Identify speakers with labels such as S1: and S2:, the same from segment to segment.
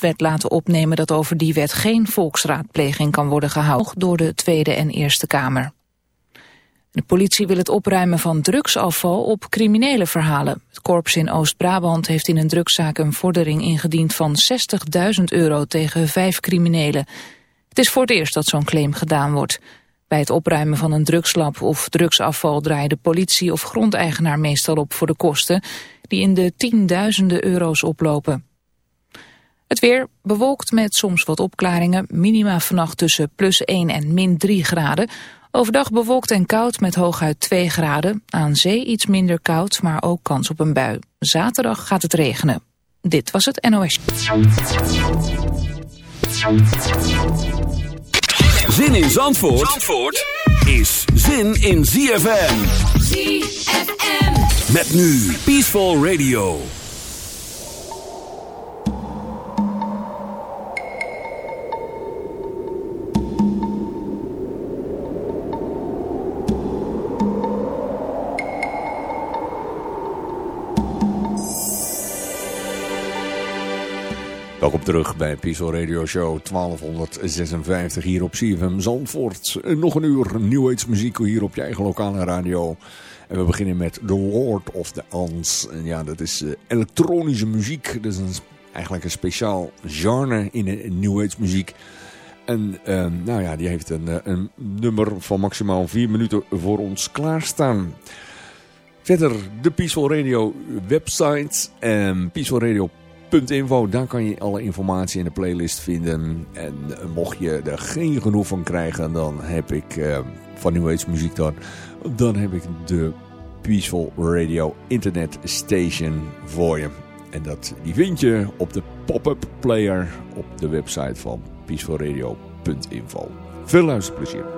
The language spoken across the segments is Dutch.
S1: wet laten opnemen dat over die wet geen volksraadpleging kan worden gehouden door de Tweede en Eerste Kamer. De politie wil het opruimen van drugsafval op criminele verhalen. Het korps in Oost-Brabant heeft in een drugszaak een vordering ingediend van 60.000 euro tegen vijf criminelen. Het is voor het eerst dat zo'n claim gedaan wordt. Bij het opruimen van een drugslab of drugsafval draait de politie of grondeigenaar meestal op voor de kosten, die in de tienduizenden euro's oplopen. Het weer bewolkt met soms wat opklaringen, minima vannacht tussen plus 1 en min 3 graden. Overdag bewolkt en koud met hooguit 2 graden. Aan zee iets minder koud, maar ook kans op een bui. Zaterdag gaat het regenen. Dit was het NOS.
S2: Zin in Zandvoort, Zandvoort is zin in ZFM. ZFM. Met nu Peaceful Radio.
S3: Welkom terug bij Peaceful Radio Show 1256 hier op CFM Zandvoort. Nog een uur New muziek hier op je eigen lokale radio. En we beginnen met The Lord of the Ans. En ja, dat is uh, elektronische muziek. Dat is eigenlijk een speciaal genre in de New muziek. En uh, nou ja, die heeft een, een nummer van maximaal vier minuten voor ons klaarstaan. Verder de Peaceful Radio website en peacefulradio.nl .info, daar kan je alle informatie in de playlist vinden. En mocht je er geen genoeg van krijgen, dan heb ik uh, van Age muziek dan, dan heb ik de Peaceful Radio Internet Station voor je. En dat, die vind je op de pop-up player op de website van peacefulradio.info. Veel luisterplezier.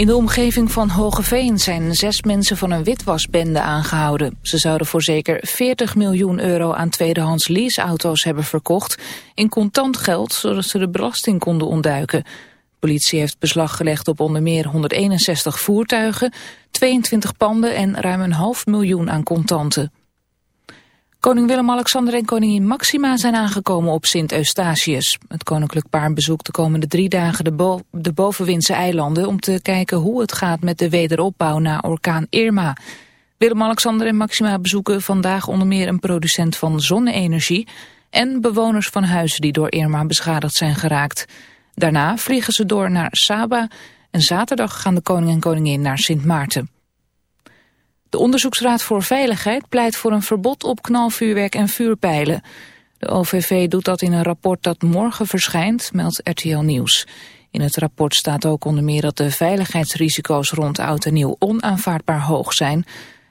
S1: In de omgeving van Hogeveen zijn zes mensen van een witwasbende aangehouden. Ze zouden voor zeker 40 miljoen euro aan tweedehands leaseauto's hebben verkocht... in contant geld, zodat ze de belasting konden ontduiken. politie heeft beslag gelegd op onder meer 161 voertuigen... 22 panden en ruim een half miljoen aan contanten. Koning Willem-Alexander en koningin Maxima zijn aangekomen op Sint-Eustatius. Het koninklijk paar bezoekt de komende drie dagen de bovenwindse eilanden... om te kijken hoe het gaat met de wederopbouw na orkaan Irma. Willem-Alexander en Maxima bezoeken vandaag onder meer een producent van zonne-energie... en bewoners van huizen die door Irma beschadigd zijn geraakt. Daarna vliegen ze door naar Saba en zaterdag gaan de koning en koningin naar Sint Maarten. De Onderzoeksraad voor Veiligheid pleit voor een verbod op knalvuurwerk en vuurpijlen. De OVV doet dat in een rapport dat morgen verschijnt, meldt RTL Nieuws. In het rapport staat ook onder meer dat de veiligheidsrisico's rond oud en nieuw onaanvaardbaar hoog zijn.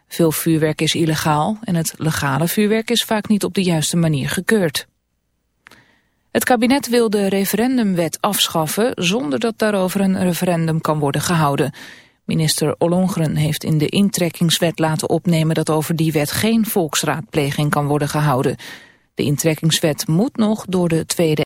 S1: Veel vuurwerk is illegaal en het legale vuurwerk is vaak niet op de juiste manier gekeurd. Het kabinet wil de referendumwet afschaffen zonder dat daarover een referendum kan worden gehouden. Minister Ollongren heeft in de intrekkingswet laten opnemen dat over die wet geen volksraadpleging kan worden gehouden. De intrekkingswet moet nog door de Tweede